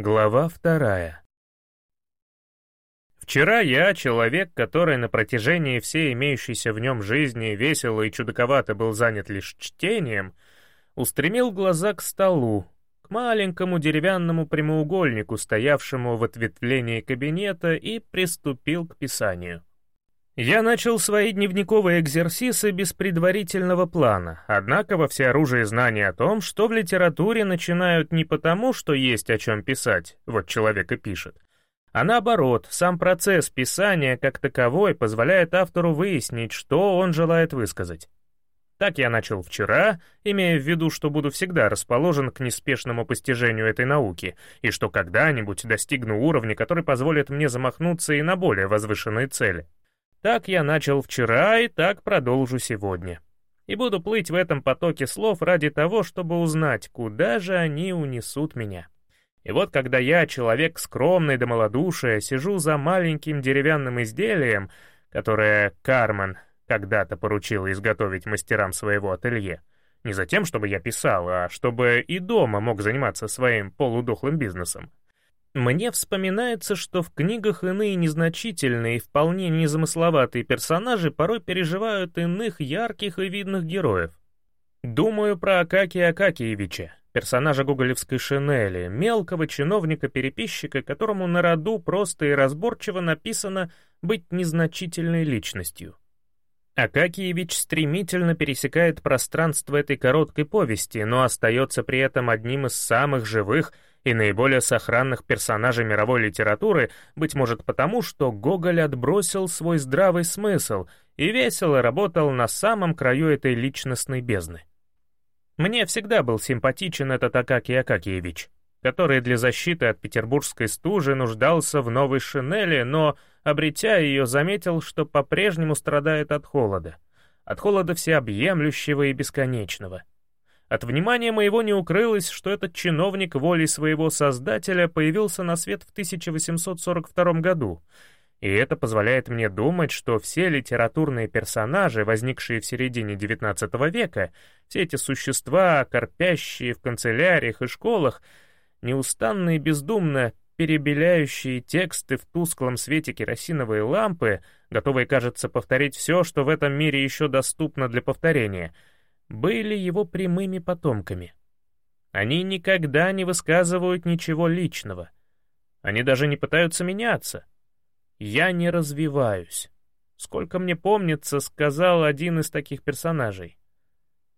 Глава вторая. Вчера я, человек, который на протяжении всей имеющейся в нем жизни весело и чудаковато был занят лишь чтением, устремил глаза к столу, к маленькому деревянному прямоугольнику, стоявшему в ответвлении кабинета, и приступил к писанию. Я начал свои дневниковые экзерсисы без предварительного плана, однако во всеоружии знания о том, что в литературе начинают не потому, что есть о чем писать, вот человек и пишет, а наоборот, сам процесс писания как таковой позволяет автору выяснить, что он желает высказать. Так я начал вчера, имея в виду, что буду всегда расположен к неспешному постижению этой науки, и что когда-нибудь достигну уровня, который позволит мне замахнуться и на более возвышенные цели. Так я начал вчера и так продолжу сегодня. И буду плыть в этом потоке слов ради того, чтобы узнать, куда же они унесут меня. И вот когда я, человек скромный до малодушия, сижу за маленьким деревянным изделием, которое Кармен когда-то поручил изготовить мастерам своего ателье, не за тем, чтобы я писал, а чтобы и дома мог заниматься своим полудохлым бизнесом, мне вспоминается, что в книгах иные незначительные и вполне незамысловатые персонажи порой переживают иных ярких и видных героев. Думаю про Акакия Акакиевича, персонажа гоголевской шинели, мелкого чиновника-переписчика, которому на роду просто и разборчиво написано быть незначительной личностью. Акакиевич стремительно пересекает пространство этой короткой повести, но остается при этом одним из самых живых — и наиболее сохранных персонажей мировой литературы, быть может потому, что Гоголь отбросил свой здравый смысл и весело работал на самом краю этой личностной бездны. Мне всегда был симпатичен этот Акакий Акакиевич, который для защиты от петербургской стужи нуждался в новой шинели, но, обретя ее, заметил, что по-прежнему страдает от холода, от холода всеобъемлющего и бесконечного — от внимания моего не укрылось, что этот чиновник волей своего создателя появился на свет в 1842 году, и это позволяет мне думать, что все литературные персонажи, возникшие в середине XIX века, все эти существа, корпящие в канцеляриях и школах, неустанно и бездумно перебеляющие тексты в тусклом свете керосиновой лампы, готовые, кажется, повторить все, что в этом мире еще доступно для повторения — были его прямыми потомками. Они никогда не высказывают ничего личного. Они даже не пытаются меняться. Я не развиваюсь. Сколько мне помнится, сказал один из таких персонажей.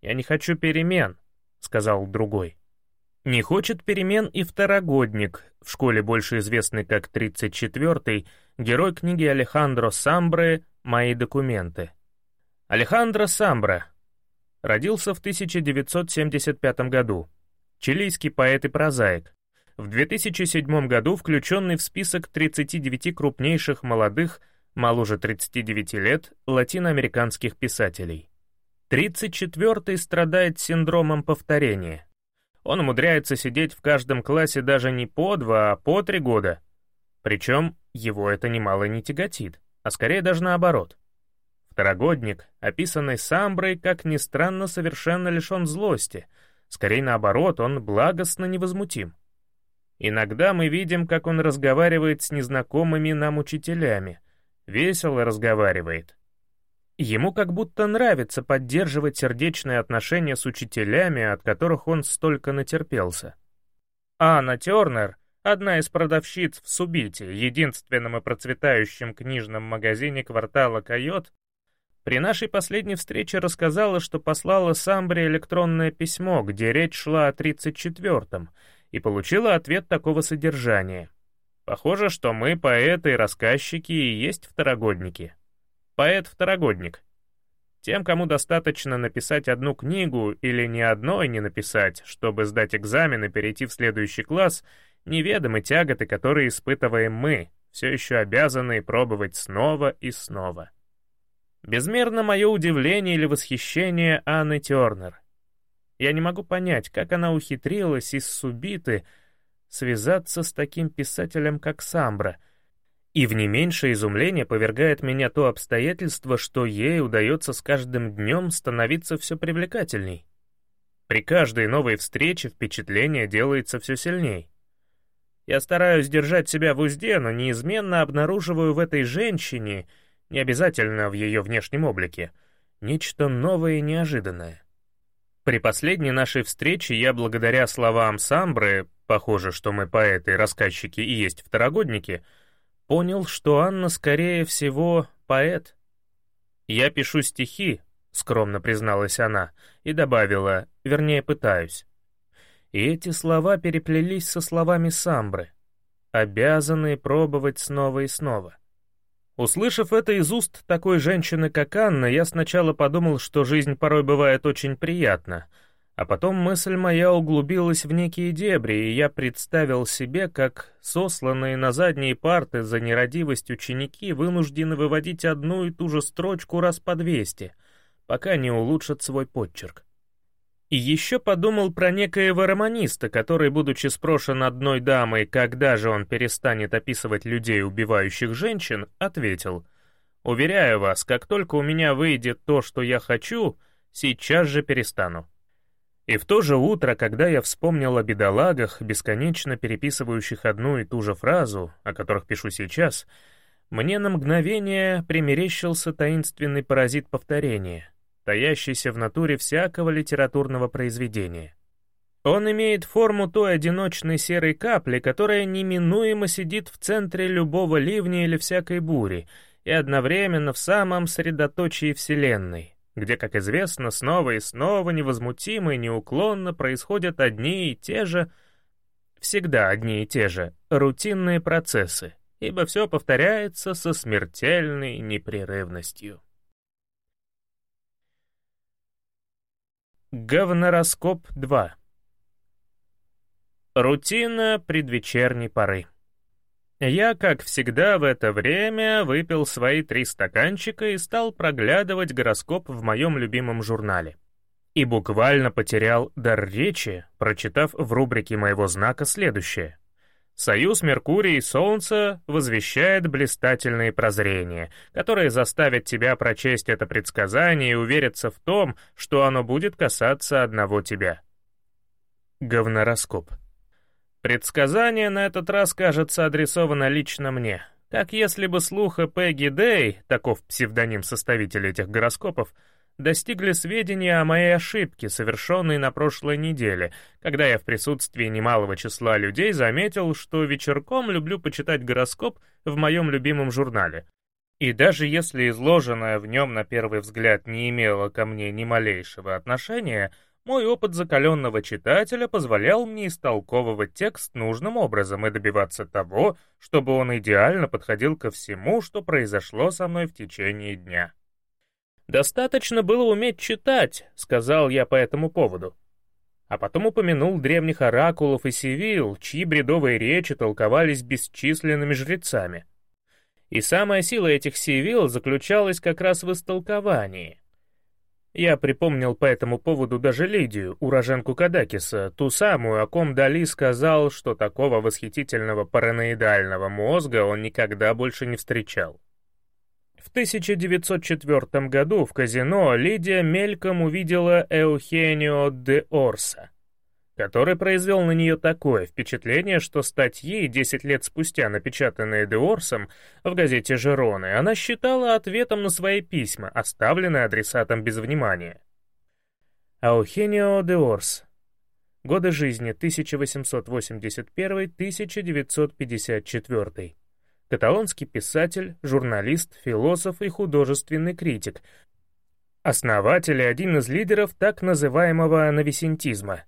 «Я не хочу перемен», — сказал другой. Не хочет перемен и второгодник, в школе больше известный как 34-й, герой книги Алехандро Самбры «Мои документы». Алехандро Самбра Родился в 1975 году. Чилийский поэт и прозаик. В 2007 году включенный в список 39 крупнейших молодых, моложе 39 лет, латиноамериканских писателей. 34-й страдает синдромом повторения. Он умудряется сидеть в каждом классе даже не по два, а по три года. Причем его это немало не тяготит, а скорее даже наоборот. Второгодник, описанный Самброй, как ни странно, совершенно лишен злости, скорее наоборот, он благостно невозмутим. Иногда мы видим, как он разговаривает с незнакомыми нам учителями, весело разговаривает. Ему как будто нравится поддерживать сердечные отношения с учителями, от которых он столько натерпелся. Анна Тернер, одна из продавщиц в Субите, единственном и процветающем книжном магазине квартала Койот, при нашей последней встрече рассказала, что послала Самбре электронное письмо, где речь шла о 34-м, и получила ответ такого содержания. Похоже, что мы, поэты и рассказчики, и есть второгодники. Поэт-второгодник. Тем, кому достаточно написать одну книгу или ни одной не написать, чтобы сдать экзамен и перейти в следующий класс, неведомы тяготы, которые испытываем мы, все еще обязанные пробовать снова и снова. Безмерно мое удивление или восхищение Анны Тернер. Я не могу понять, как она ухитрилась из Субиты связаться с таким писателем, как Самбра, и в не меньшее изумление повергает меня то обстоятельство, что ей удается с каждым днем становиться все привлекательней. При каждой новой встрече впечатление делается все сильней. Я стараюсь держать себя в узде, но неизменно обнаруживаю в этой женщине, не обязательно в ее внешнем облике, нечто новое и неожиданное. При последней нашей встрече я, благодаря словам Самбры, похоже, что мы поэты, рассказчики и есть второгодники, понял, что Анна, скорее всего, поэт. «Я пишу стихи», — скромно призналась она, и добавила, вернее, пытаюсь. И эти слова переплелись со словами Самбры, обязанные пробовать снова и снова. Услышав это из уст такой женщины, как Анна, я сначала подумал, что жизнь порой бывает очень приятна, а потом мысль моя углубилась в некие дебри, и я представил себе, как сосланные на задние парты за нерадивость ученики вынуждены выводить одну и ту же строчку раз по двести, пока не улучшат свой подчерк. И еще подумал про некоего романиста, который, будучи спрошен одной дамой, когда же он перестанет описывать людей, убивающих женщин, ответил, «Уверяю вас, как только у меня выйдет то, что я хочу, сейчас же перестану». И в то же утро, когда я вспомнил о бедолагах, бесконечно переписывающих одну и ту же фразу, о которых пишу сейчас, мне на мгновение примерещился таинственный паразит повторения, таящийся в натуре всякого литературного произведения. Он имеет форму той одиночной серой капли, которая неминуемо сидит в центре любого ливня или всякой бури, и одновременно в самом средоточии Вселенной, где, как известно, снова и снова невозмутимо и неуклонно происходят одни и те же, всегда одни и те же, рутинные процессы, ибо все повторяется со смертельной непрерывностью. Говнороскоп 2 Рутина предвечерней поры. Я, как всегда, в это время выпил свои три стаканчика и стал проглядывать гороскоп в моем любимом журнале. И буквально потерял дар речи, прочитав в рубрике моего знака следующее. Союз Меркурия и Солнца возвещает блистательные прозрения, которые заставят тебя прочесть это предсказание и увериться в том, что оно будет касаться одного тебя. Говнороскоп. Предсказание на этот раз, кажется, адресовано лично мне, как если бы слуха Пегги Дэй, таков псевдоним составителя этих гороскопов, достигли сведения о моей ошибке, совершенной на прошлой неделе, когда я в присутствии немалого числа людей заметил, что вечерком люблю почитать гороскоп в моем любимом журнале. И даже если изложенное в нем на первый взгляд не имело ко мне ни малейшего отношения, мой опыт закаленного читателя позволял мне истолковывать текст нужным образом и добиваться того, чтобы он идеально подходил ко всему, что произошло со мной в течение дня. «Достаточно было уметь читать», — сказал я по этому поводу. А потом упомянул древних оракулов и сивил, чьи бредовые речи толковались бесчисленными жрецами. И самая сила этих сивил заключалась как раз в истолковании. Я припомнил по этому поводу даже Лидию, уроженку Кадакиса, ту самую, о ком Дали сказал, что такого восхитительного параноидального мозга он никогда больше не встречал. В 1904 году в казино Лидия мельком увидела Эухенио де Орса, который произвел на нее такое впечатление, что статьи, 10 лет спустя напечатанные де Орсом в газете «Жероны», она считала ответом на свои письма, оставленные адресатом без внимания. Аухенио де Орс. Годы жизни 1881-1954 каталонский писатель, журналист, философ и художественный критик, основатель и один из лидеров так называемого новисентизма.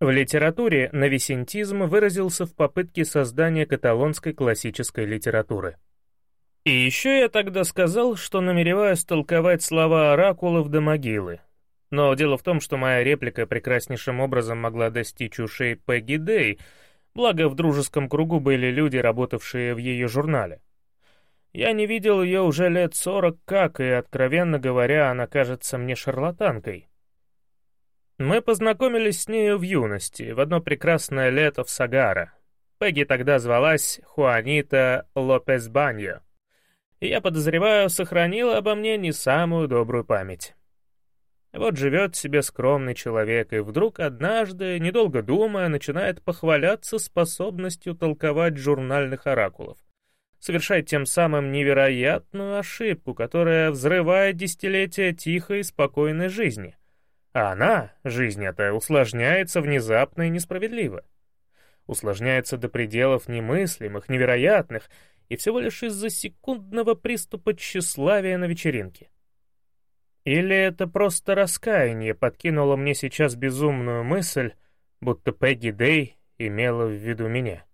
В литературе новисентизм выразился в попытке создания каталонской классической литературы. И еще я тогда сказал, что намереваюсь толковать слова оракулов до могилы. Но дело в том, что моя реплика прекраснейшим образом могла достичь ушей Пегги Дэй — благо в дружеском кругу были люди, работавшие в ее журнале. Я не видел ее уже лет сорок как, и, откровенно говоря, она кажется мне шарлатанкой. Мы познакомились с нею в юности, в одно прекрасное лето в Сагара. Пегги тогда звалась Хуанита Лопес Баньо, и я подозреваю, сохранила обо мне не самую добрую память. Вот живет себе скромный человек, и вдруг однажды, недолго думая, начинает похваляться способностью толковать журнальных оракулов. Совершает тем самым невероятную ошибку, которая взрывает десятилетия тихой и спокойной жизни. А она, жизнь эта, усложняется внезапно и несправедливо. Усложняется до пределов немыслимых, невероятных, и всего лишь из-за секундного приступа тщеславия на вечеринке. Или это просто раскаяние подкинуло мне сейчас безумную мысль, будто Пегги Дэй имела в виду меня?